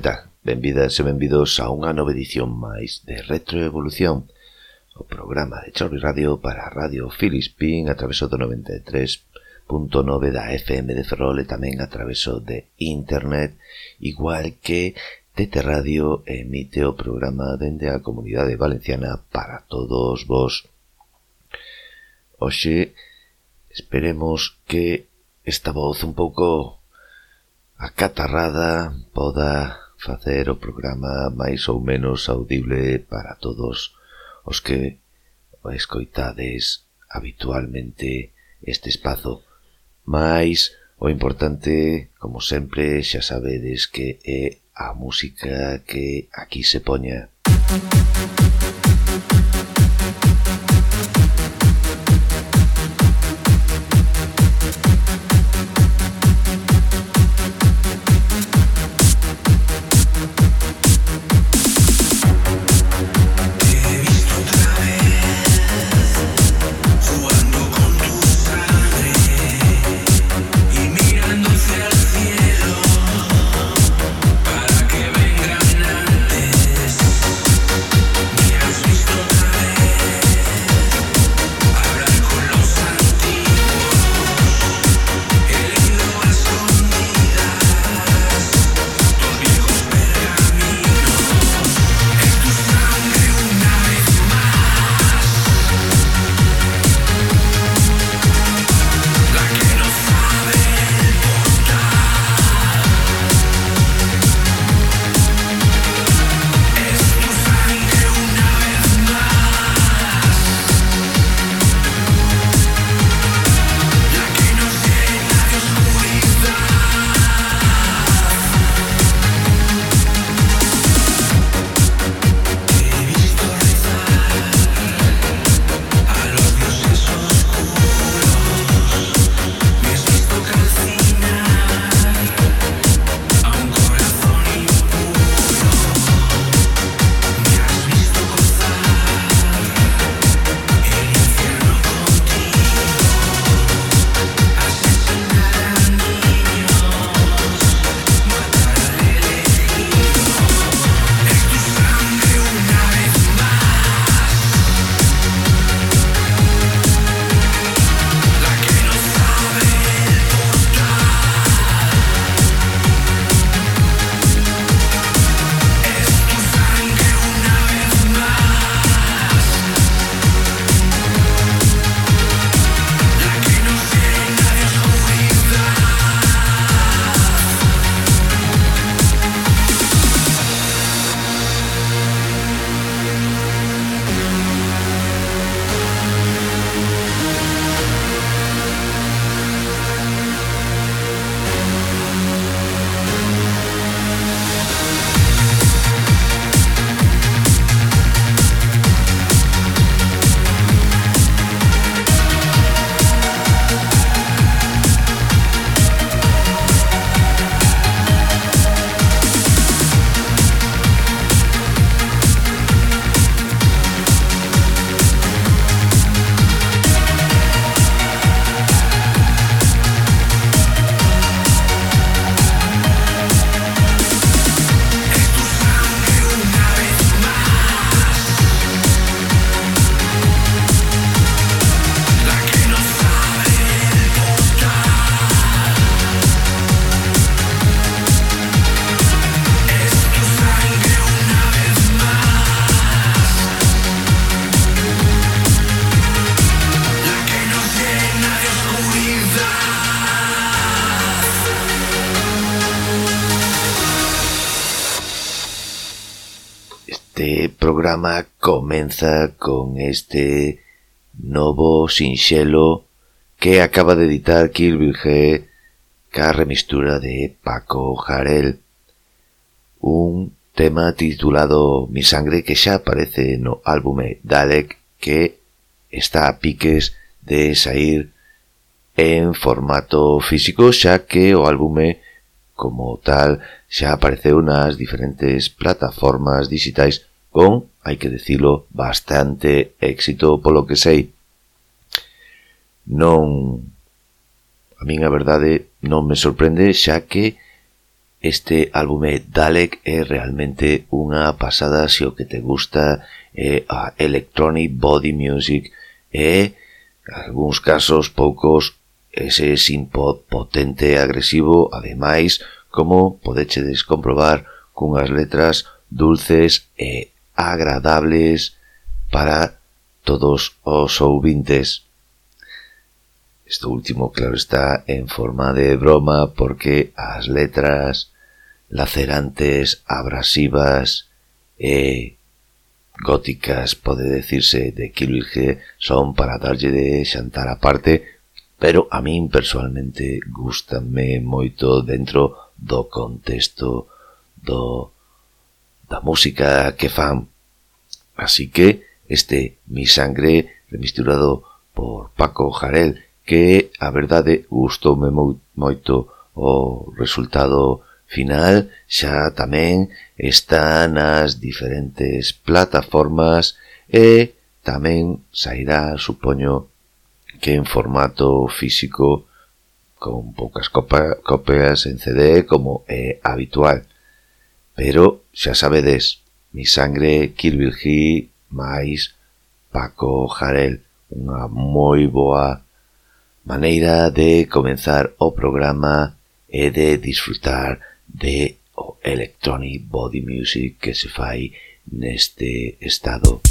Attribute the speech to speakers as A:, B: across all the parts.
A: que tal? Benvidas e benvidos a unha nova edición máis de Retroevolución, o programa de Chorri Radio para Radio Filispín a traveso do 93.9 da FM de Ferrol e tamén a traveso de Internet, igual que TT Radio emite o programa dende a Comunidade Valenciana para todos vos. Oxe, esperemos que esta voz un pouco acatarrada poda facer o programa máis ou menos audible para todos os que escoitades habitualmente este espazo. Mais o importante, como sempre, xa sabedes que é a música que aquí se poña. Música programa comeza con este novo sinxelo que acaba de editar Kilvirge ca remistura de Paco Jarel. Un tema titulado Mi sangre que xa aparece no álbume Dalek que está a piques de sair en formato físico xa que o álbume como tal xa apareceu nas diferentes plataformas digitais con, hai que decilo, bastante éxito polo que sei. Non, a min a verdade non me sorprende xa que este álbume Dalek é realmente unha pasada se o que te gusta é a electronic body music e algúns casos poucos ese synth potente e agresivo ademais como podechedes comprobar cunhas letras dulces e agradables para todos os ouvintes. Isto último, claro, está en forma de broma porque as letras lacerantes, abrasivas e góticas, pode decirse, de Kilge son para darlle de xantar aparte, pero a min personalmente gustame moito dentro do contexto do da música que fan Así que este Mi Sangre remisturado por Paco Jarel que a verdade gustoume moito o resultado final xa tamén está nas diferentes plataformas e tamén sairá, supoño, que en formato físico con poucas copias en CD como é habitual. Pero xa sabedes, Mi Sangre, Kirby Bill máis Paco Jarel. Unha moi boa maneira de comenzar o programa e de disfrutar de o electronic body music que se fai neste estado.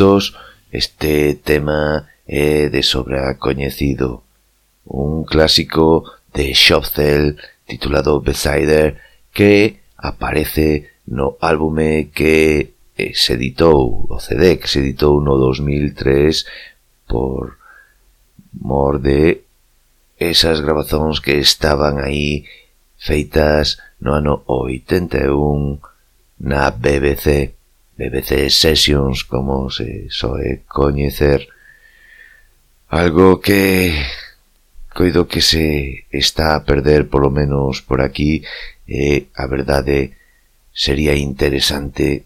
A: moitos, este tema é de sobra coñecido. Un clásico de Schopfel titulado Besider que aparece no álbume que eh, se editou, o CD que se editou no 2003 por mor de esas grabazóns que estaban aí feitas no ano 81 na BBC. BBC Sessions, como se soe coñecer, algo que coido que se está a perder polo menos por aquí e a verdade sería interesante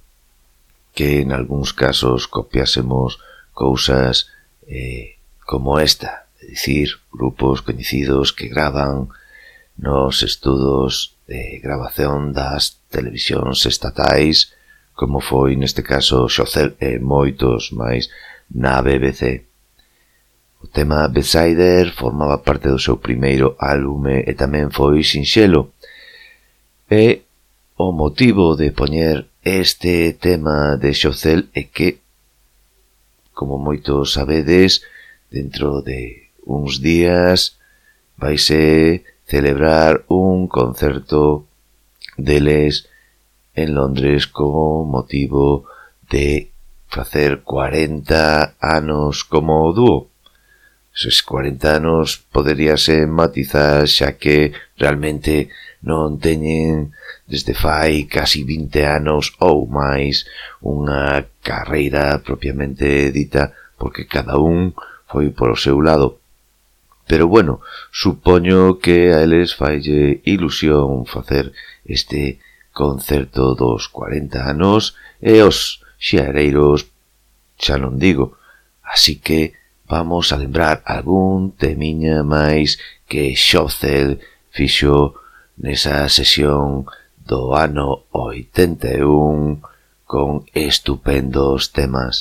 A: que en algúns casos copiásemos cousas eh, como esta, é dicir, grupos coñecidos que graban nos estudos de grabación das televisións estatais como foi neste caso Xocel e moitos máis na BBC. O tema Besider formaba parte do seu primeiro álbume e tamén foi sinxelo. E o motivo de poñer este tema de Xocel é que, como moitos sabedes, dentro de uns días vaise celebrar un concerto deles en Londres como motivo de facer 40 anos como dúo. Eses 40 anos poderíase matizar xa que realmente non teñen desde fai casi 20 anos ou máis unha carreira propiamente dita porque cada un foi por o seu lado. Pero bueno, supoño que a eles falle ilusión facer este concerto dos 40 anos e os xareiros xa non digo. Así que vamos a lembrar algún temiña máis que Xocel fixo nesa sesión do ano 81 con estupendos temas.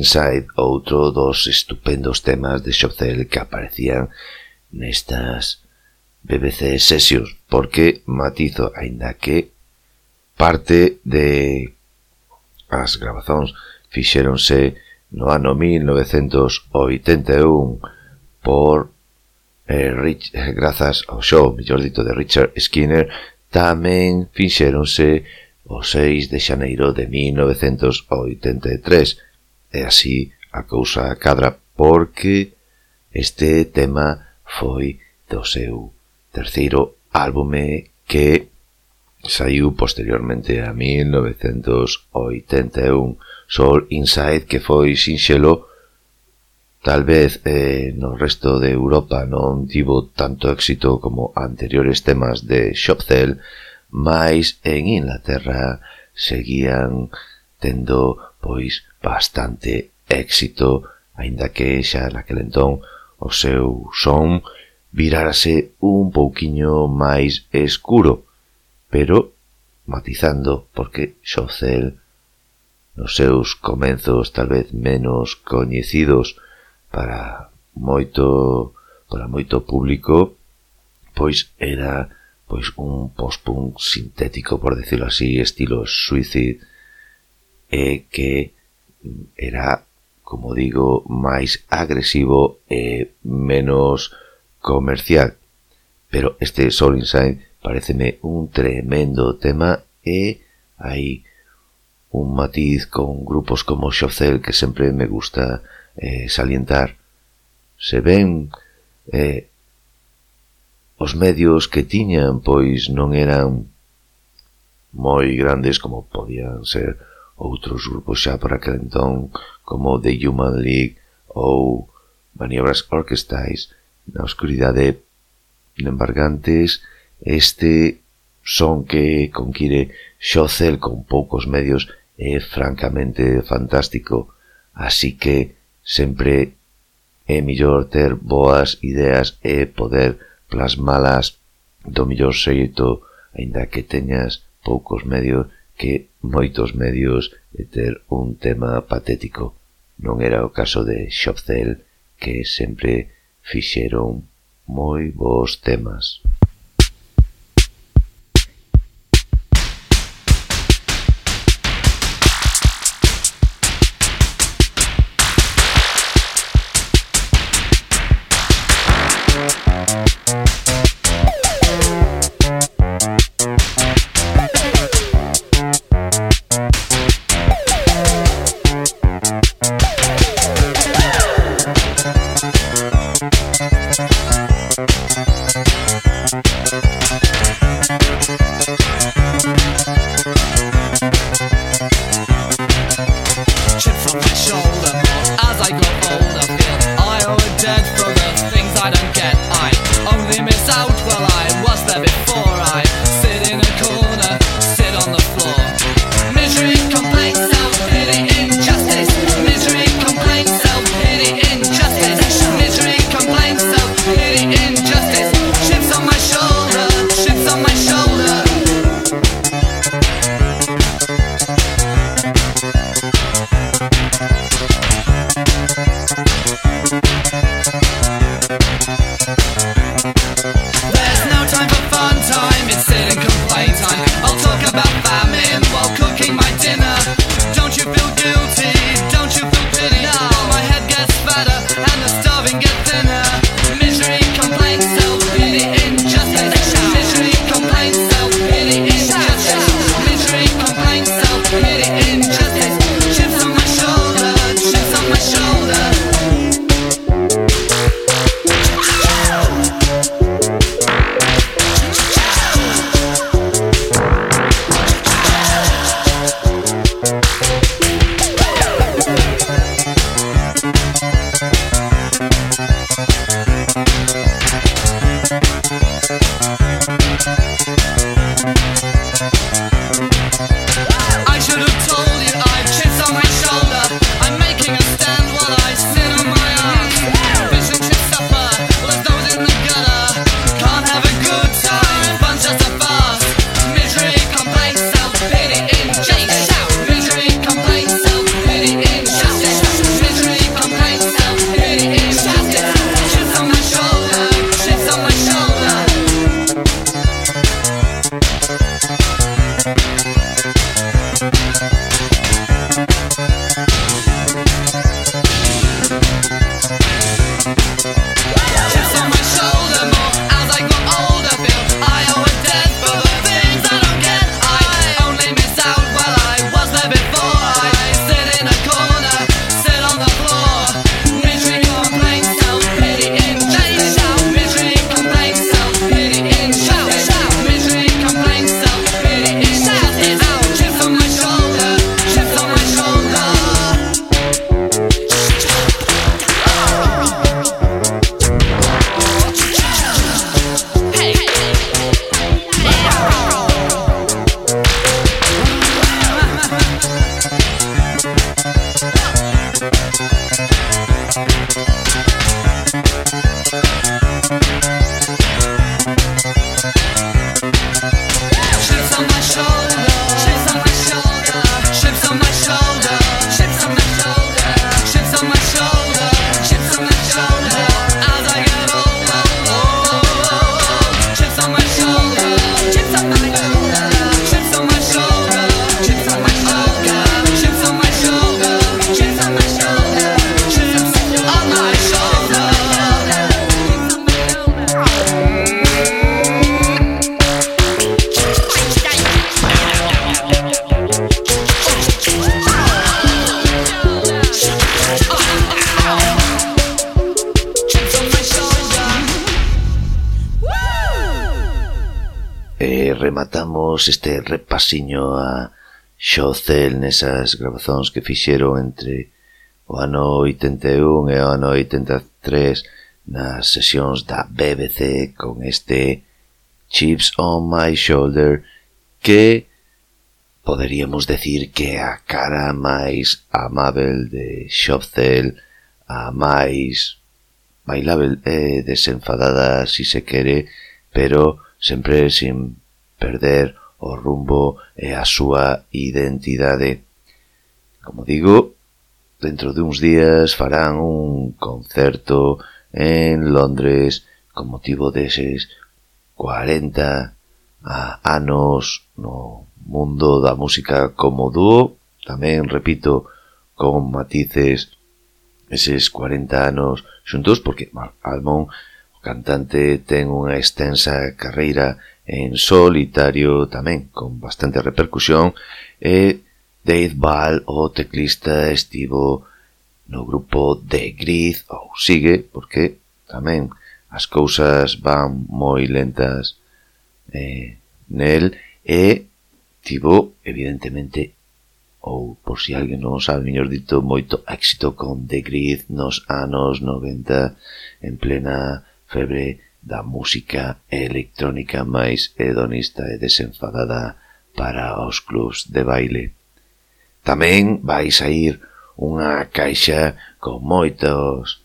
A: Inside, outro dos estupendos temas de Xocel que aparecían nestas BBC Sessions, porque matizo, aínda que parte de as grabazóns fixéronse no ano 1981 por eh, Rich, eh, grazas ao show, mellor dito, de Richard Skinner, tamén fixéronse o 6 de xaneiro de 1983, E así a cousa cadra porque este tema foi do seu terceiro álbume que saiu posteriormente a 1981 Soul Inside que foi sinxelo Tal vez eh, no resto de Europa non tivo tanto éxito como anteriores temas de Shopcell, mais en Inglaterra seguían tendo pois bastante éxito, aínda que xa naquel entón o seu son virárase un pouquiño máis escuro, pero matizando porque Xocel nos seus comenzos tal vez menos coñecidos para moito para moito público, pois era pois un post-punk sintético, por decirlo así, estilo Suicide, e que era, como digo, máis agresivo e menos comercial. Pero este Soul Inside pareceme un tremendo tema e hai un matiz con grupos como Shocel que sempre me gusta eh, salientar. Se ven eh, os medios que tiñan pois non eran moi grandes como podían ser outros grupos xa por aquel entón como The Human League ou Maniobras Orquestais na oscuridade. Embargantes este son que conquire Xocel con poucos medios é francamente fantástico. Así que sempre é millor ter boas ideas e poder plasmalas do millor xeito, aínda que teñas poucos medios que moitos medios e ter un tema patético. Non era o caso de Xobcel, que sempre fixeron moi bons temas. repasiño a Xocel nesas grabazóns que fixeron entre o ano 81 e o ano 83 nas sesións da BBC con este Chips on my shoulder que poderíamos decir que a cara máis amável de Xocel a máis bailável e desenfadada si se quere pero sempre sin perder o rumbo e a súa identidade. Como digo, dentro de uns días farán un concerto en Londres con motivo deses 40 anos no mundo da música como dúo, tamén, repito, con matices eses 40 anos xuntos, porque Mark Almond cantante ten unha extensa carreira en solitario tamén, con bastante repercusión, e Dave Ball, o teclista, estivo no grupo The Grid, ou sigue, porque tamén as cousas van moi lentas eh, nel, e tivo, evidentemente, ou por si alguén non sabe, mellor dito, moito éxito con The Grid nos anos 90 en plena febre da música electrónica máis hedonista e desenfadada para os clubs de baile. Tamén vai sair unha caixa con moitos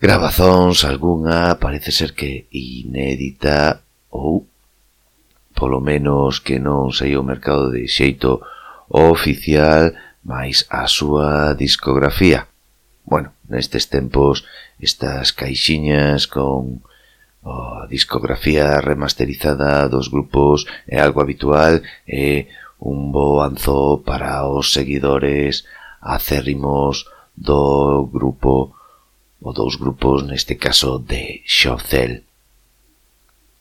A: grabazóns, algunha parece ser que inédita ou polo menos que non sei o mercado de xeito oficial máis a súa discografía. Bueno, nestes tempos estas caixiñas con oh, discografía remasterizada dos grupos é algo habitual e un bo anzo para os seguidores acérrimos do grupo ou dos grupos neste caso de Xocel.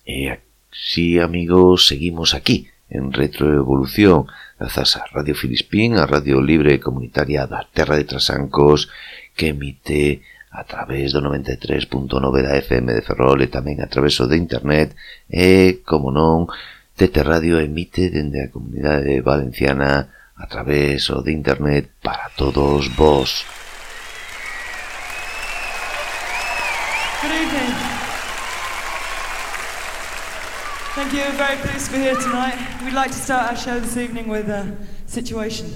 A: E así, amigos, seguimos aquí en Retroevolución grazas a Radio Filispín, a Radio Libre Comunitaria da Terra de Trasancos que emite a través do 93.9 da FM de Ferrol e tamén a través de internet e, como non, TT Radio emite dende a comunidade valenciana a través de internet para todos vos.
B: Good evening. Thank you. Very pleased to be here tonight. We'd like to start our show this evening with a situation.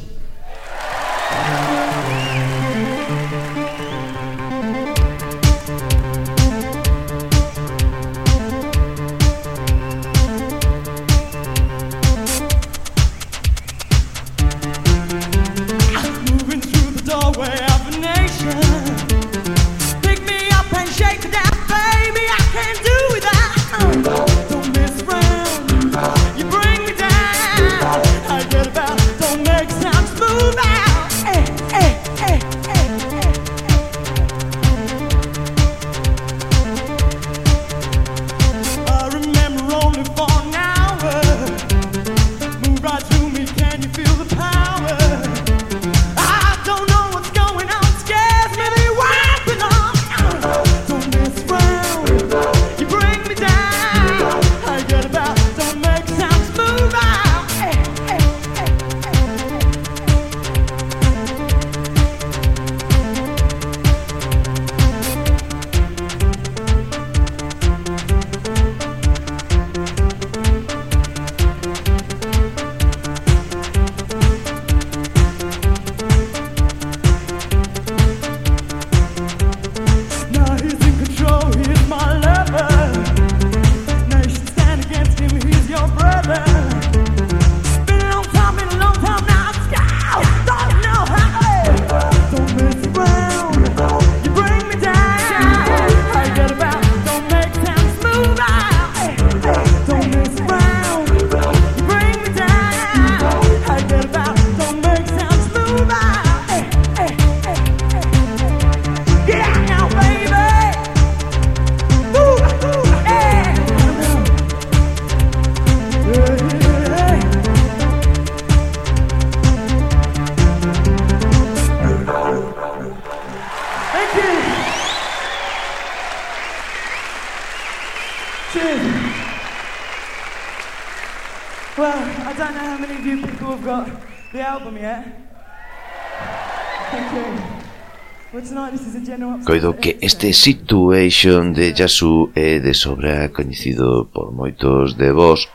A: Coido que este Situation de Yasu é de sobra coñecido por moitos de vós.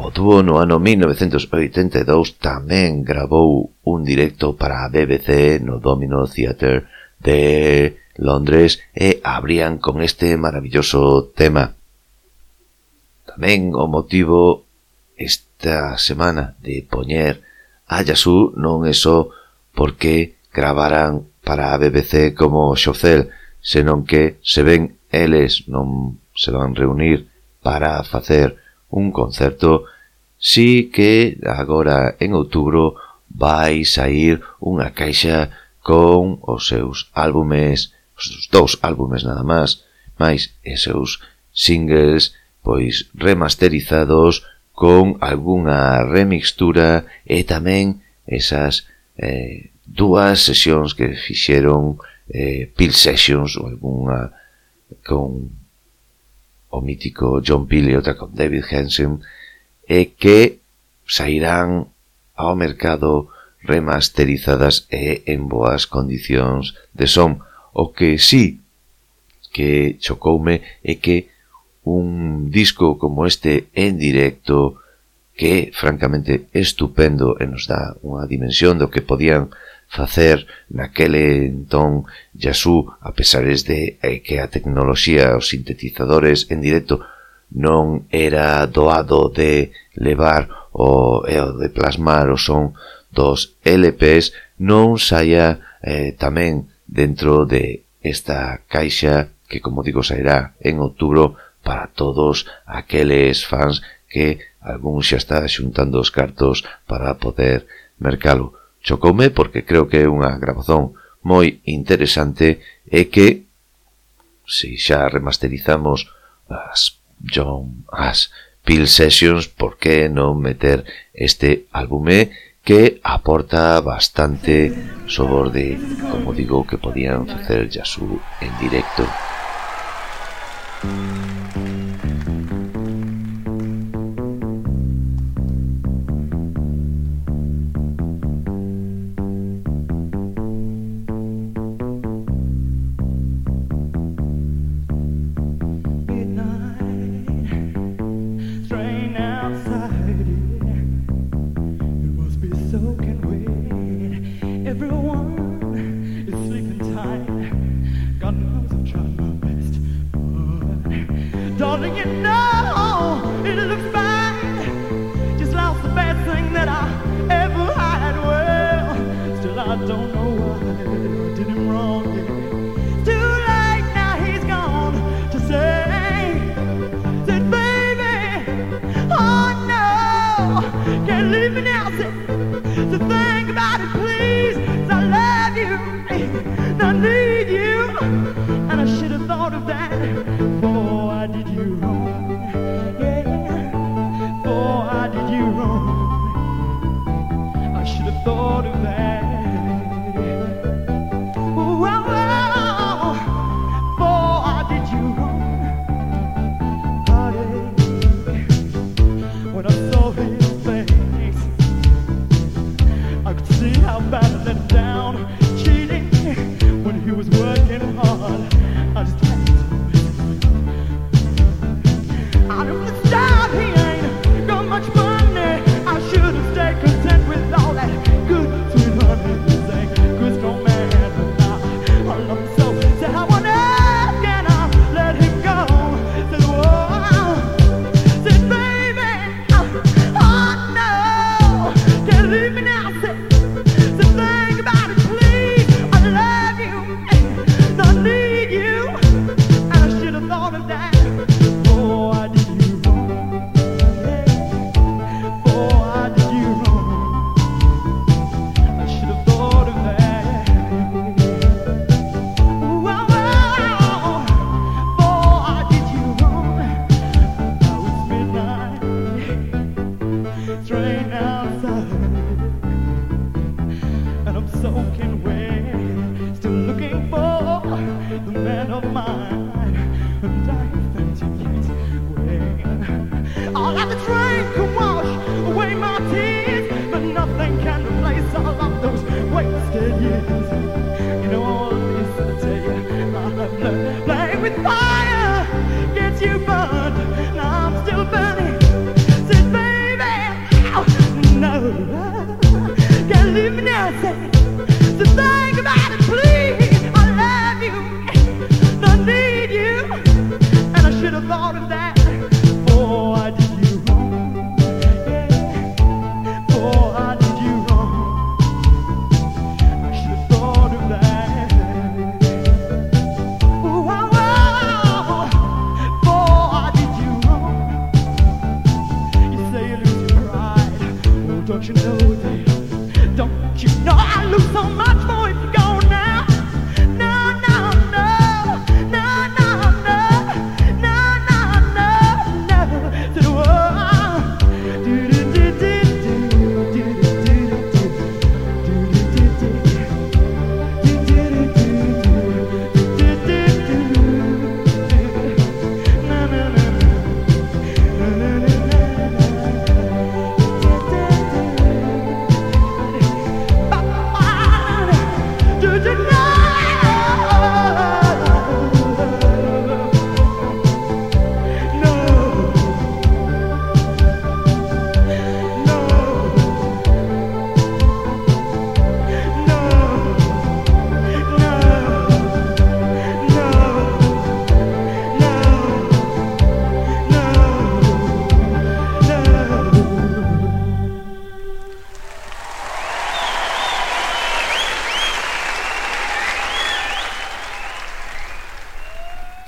A: O dúo no ano 1982 tamén grabou un directo para a BBC no Domino Theatre de Londres e abrían con este maravilloso tema. Tamén o motivo esta semana de poñer a Yasu non é só porque gravaran para a BBC como Xocel, senón que se ven eles non se van reunir para facer un concerto, si que agora en outubro vai sair unha caixa con os seus álbumes, os seus dous álbumes nada máis, máis e seus singles pois remasterizados con algunha remixtura e tamén esas eh, dúas sesións que fixeron eh, Peel Sessions ou algunha con o mítico John Peel e outra con David Hansen e que sairán ao mercado remasterizadas e en boas condicións de son. O que sí que chocoume é que un disco como este en directo que francamente estupendo e nos dá unha dimensión do que podían facer naquele entón Yasú, a pesares de que a tecnoloxía, os sintetizadores en directo, non era doado de levar o, e o de plasmar o son dos LPs, non saia eh, tamén dentro de esta caixa que, como digo, sairá en outubro para todos aqueles fans que algún xa está xuntando os cartos para poder mercalo chocoume porque creo que é unha grabazón moi interesante e que se xa remasterizamos as John as Peel Sessions, por que non meter este álbume que aporta bastante sobor de, como digo, que podían facer Yasu en directo.
B: Música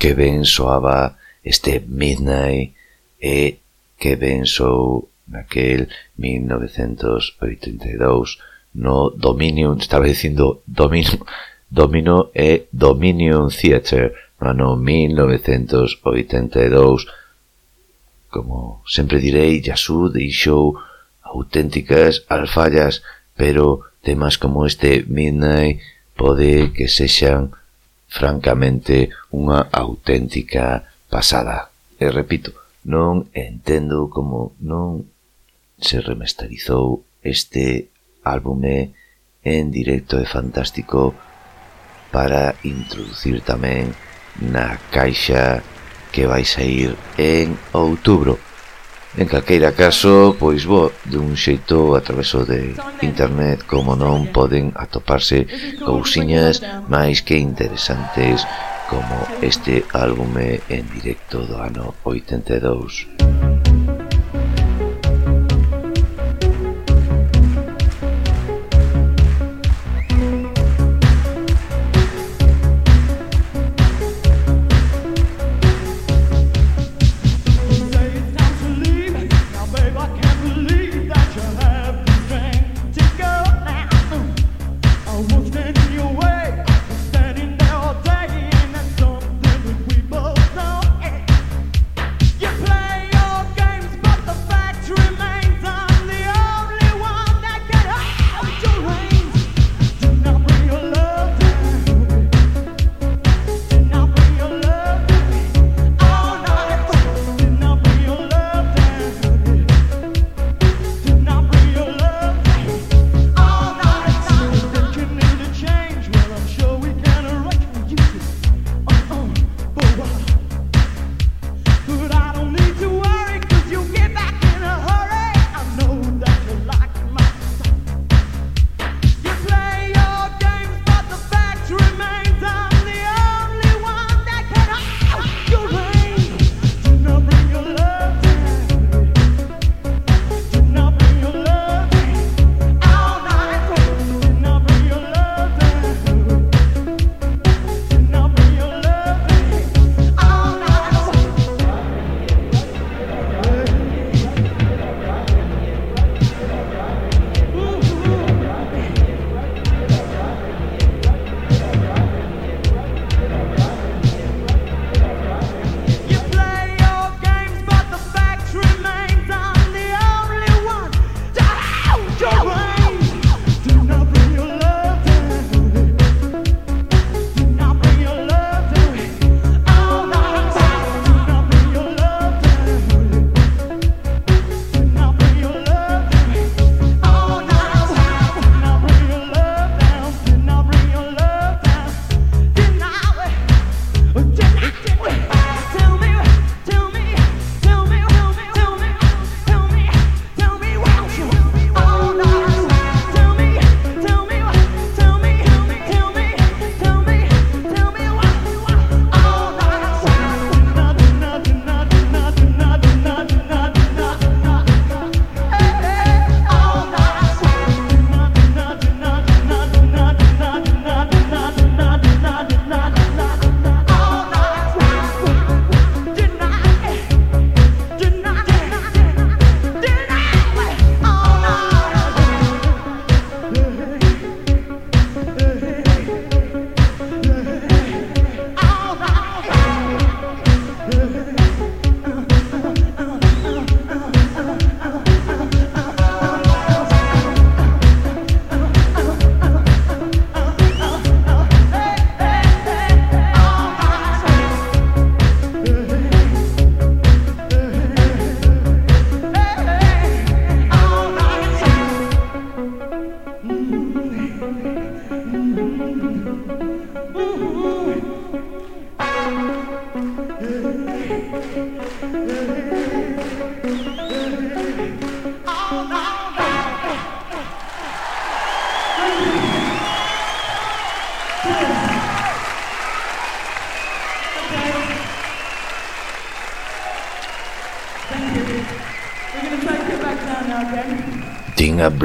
A: que ben soaba este Midnight e que ben sou naquel 1982 no Dominion, estaba dicindo Domino, Domino e Dominion Theatre no ano 1982 como sempre direi, Yasu deixou auténticas alfallas, pero temas como este Midnight pode que sexan francamente unha auténtica pasada. E repito, non entendo como non se remasterizou este álbume en directo e fantástico para introducir tamén na caixa que vai sair en outubro. En calqueira caso, pois bo, dun xeito a traveso de internet como non poden atoparse cousiñas máis que interesantes como este álbume en directo do ano 82.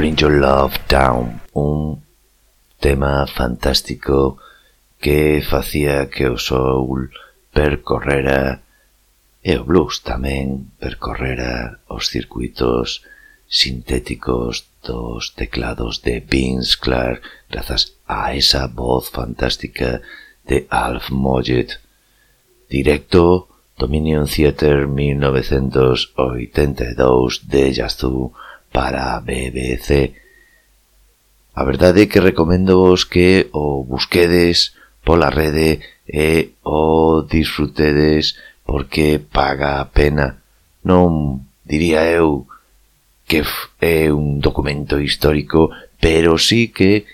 A: Bring Your Love Down, un tema fantástico que facía que o soul percorrera e o blues tamén percorrera os circuitos sintéticos dos teclados de Vince Clark grazas a esa voz fantástica de Alf Mojet. Directo Dominion Theater 1982 de Yazoo para a BBC. A verdade é que recomendo vos que o busquedes pola rede e o disfrutedes porque paga a pena. Non diría eu que é un documento histórico, pero sí que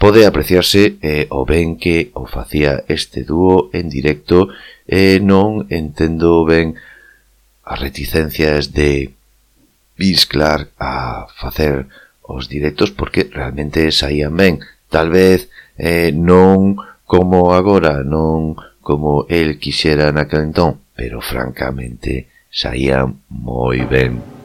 A: pode apreciarse eh, o ben que o facía este dúo en directo e eh, non entendo ben as reticencias de Bisclar a facer os directos porque realmente saían ben. Tal vez eh, non como agora, non como el quixera naquel entón, pero francamente saían moi ben.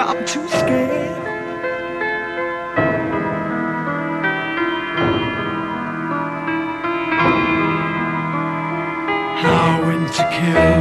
A: I'm too scared. How and to kill.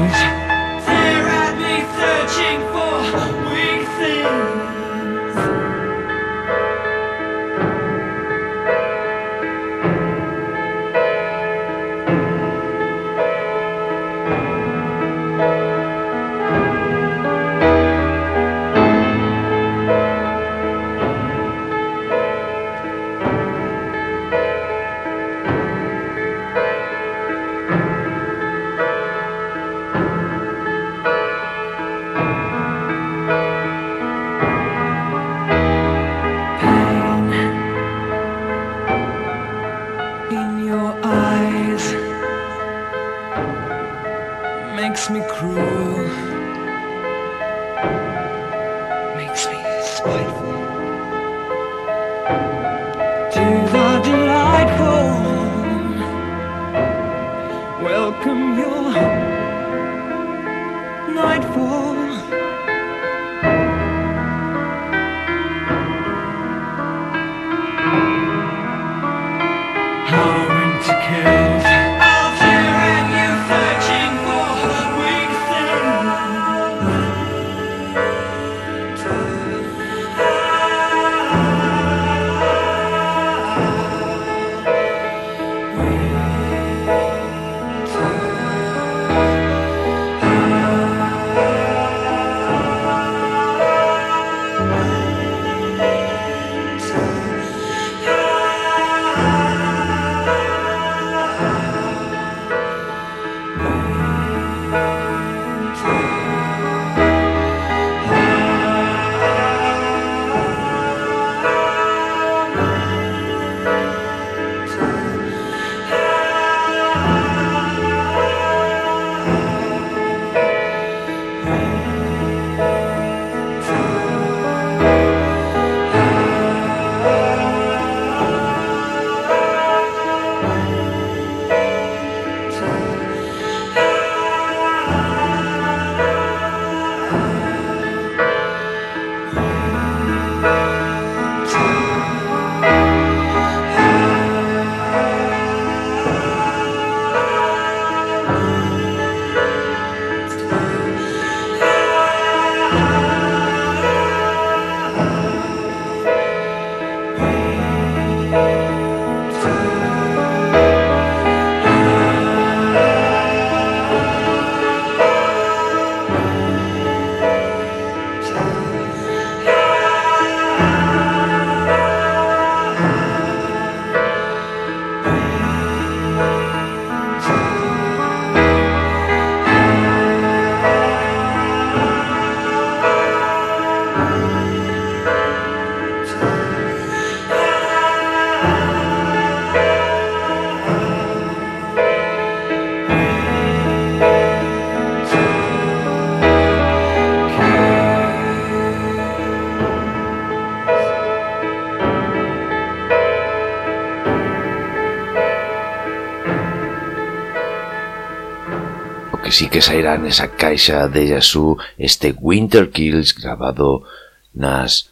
A: Así que sairá nesa caixa de Yasu este Winter Kills grabado nas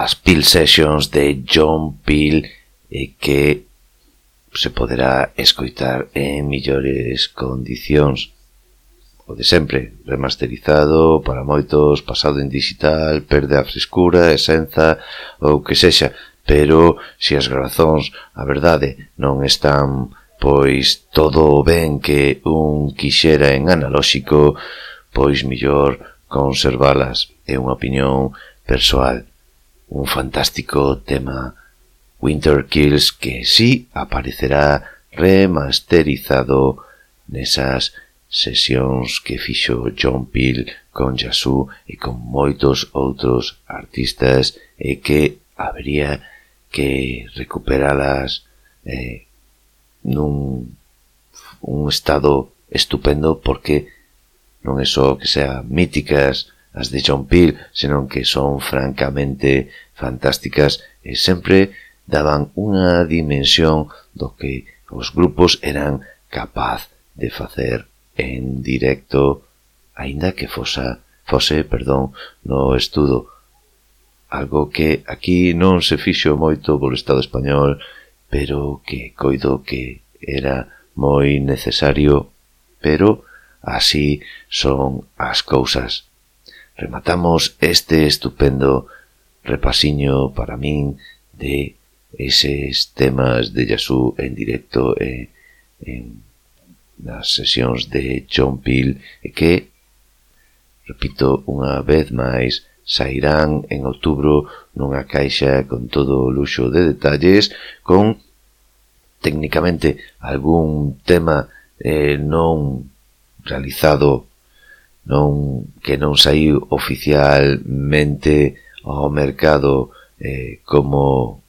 A: as Peel Sessions de John Peel e que se poderá escoitar en millores condicións. O de sempre, remasterizado para moitos, pasado en digital, perde a frescura, esenza ou que sexa, pero se as grazóns, a verdade, non están pois todo o ben que un quixera en analóxico, pois millor conservalas. É unha opinión persoal. Un fantástico tema Winter Kills que sí aparecerá remasterizado nesas sesións que fixo John Peel con Yasu e con moitos outros artistas e que habría que recuperalas eh, nun un estado estupendo porque non é só que sean míticas as de John Peel, senón que son francamente fantásticas e sempre daban unha dimensión do que os grupos eran capaz de facer en directo, aínda que fosa, fose, perdón, no estudo. Algo que aquí non se fixo moito polo Estado español pero que coido que era moi necesario, pero así son as cousas. Rematamos este estupendo repasiño para min de eses temas de Yasú en directo e en nas sesións de John Peel e que, repito unha vez máis, sairán en outubro nunha caixa con todo o luxo de detalles, con técnicamente algún tema eh, non realizado non que non saiu oficialmente ao mercado eh, como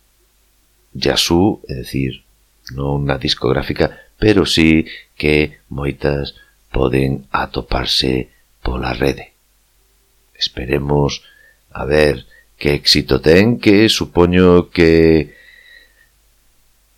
A: Yasu, é dicir, non na discográfica, pero sí que moitas poden atoparse pola rede. Esperemos a ver que éxito ten, que supoño que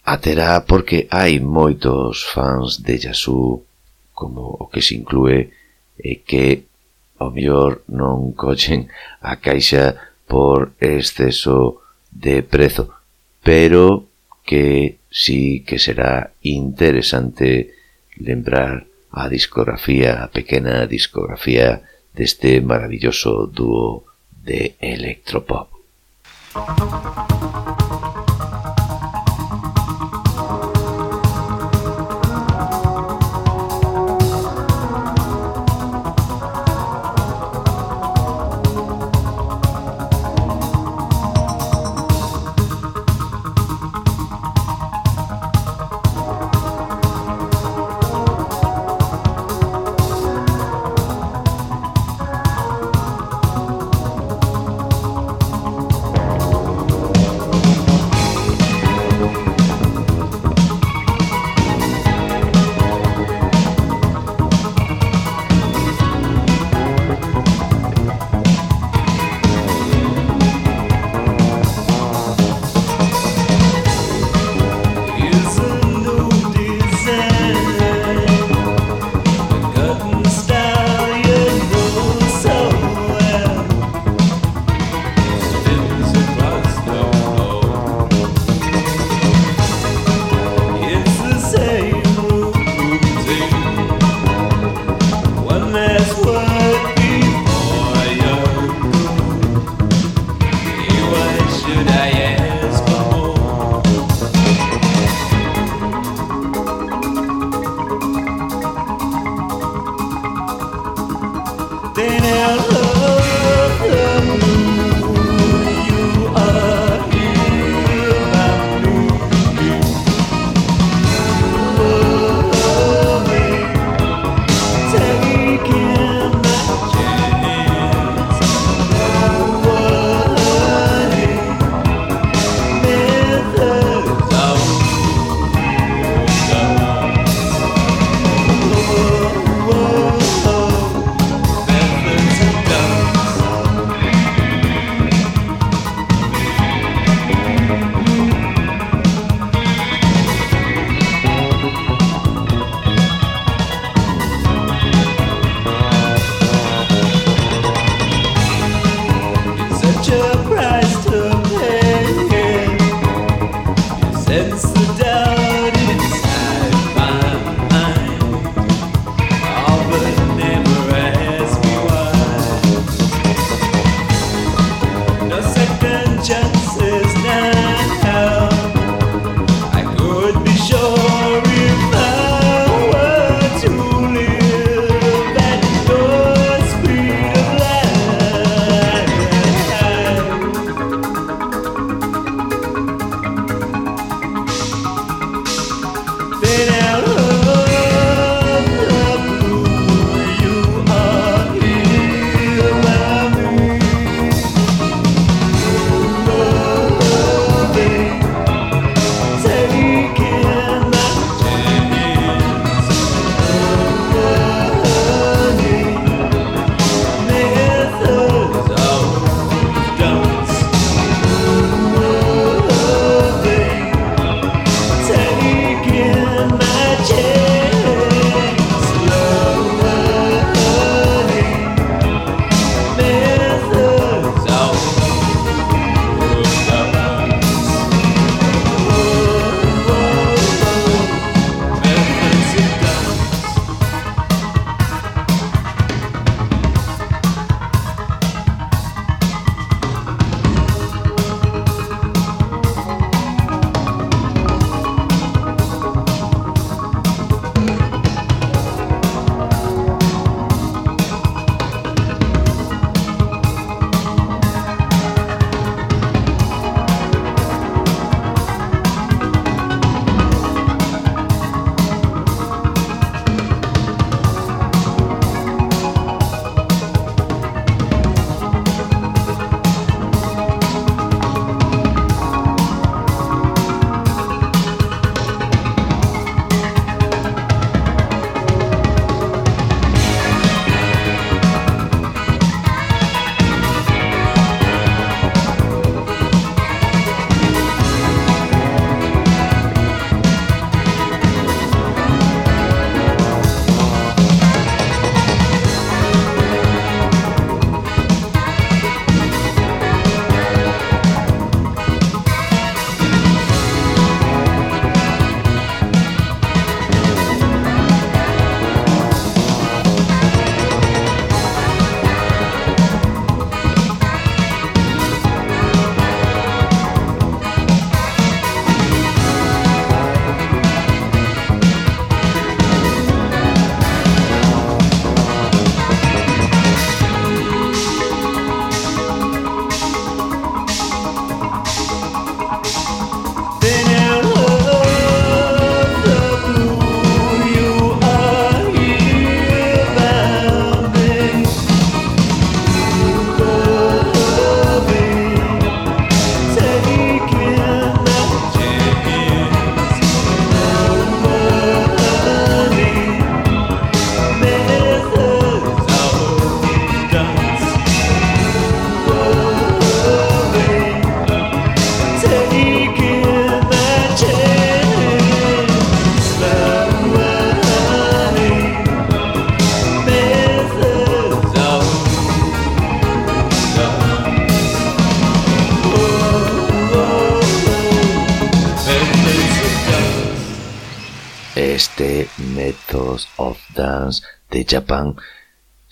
A: aterá porque hai moitos fans de Yasu como o que se inclúe e que o mellor non cochen a caixa por exceso de prezo, pero que sí que será interesante lembrar a discografía, a pequena discografía deste maravilloso dúo de electropop.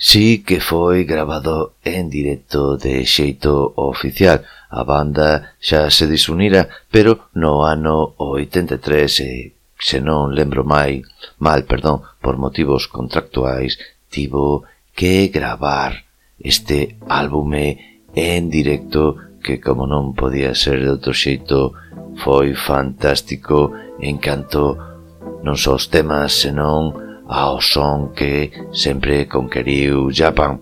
A: sí que foi grabado en directo de xeito oficial. A banda xa se disunira, pero no ano 83, e, se non lembro mai, mal, perdón, por motivos contractuais, tivo que gravar este álbume en directo que, como non podía ser de outro xeito, foi fantástico en canto non só os temas, senón ao son que sempre conqueriu Japan.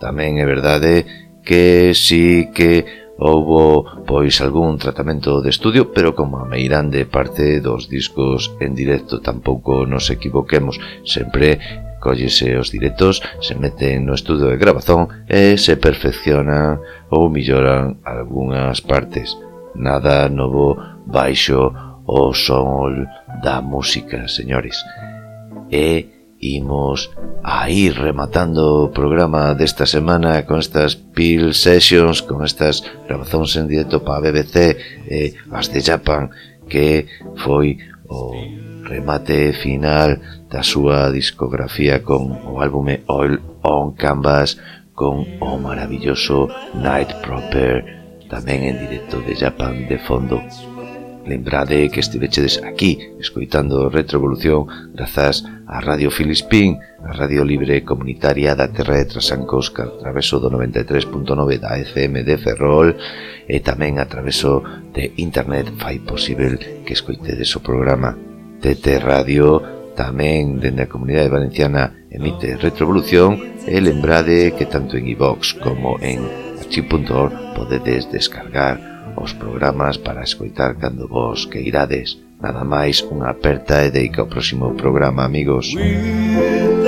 A: Tamén é verdade que sí que houbo pois algún tratamento de estudio, pero como a meirande parte dos discos en directo tampouco nos equivoquemos, sempre collese os directos, se meten no estudio de grabazón e se perfeccionan ou milloran algunhas partes. Nada novo baixo o son da música, señores e imos a ir rematando o programa desta semana con estas peel sessions, con estas grabazóns en directo para BBC e eh, as de Japan que foi o remate final da súa discografía con o álbume Oil on Canvas con o maravilloso Night Proper tamén en directo de Japan de fondo. Lembrade que estivechedes aquí escoitando Retrovolución grazas a Radio Filispín, a Radio Libre Comunitaria da Terra de Trasancos que atraveso do 93.9 da FM de Ferrol e tamén a traveso de Internet fai posible que escoitedes o programa TT Radio. Tamén dende a Comunidade Valenciana emite Retrovolución e lembrade que tanto en iVox como en archive.org podedes descargar os programas para escoitar cando vos queirades. Nada máis, unha aperta e deica ao próximo programa, amigos. We'll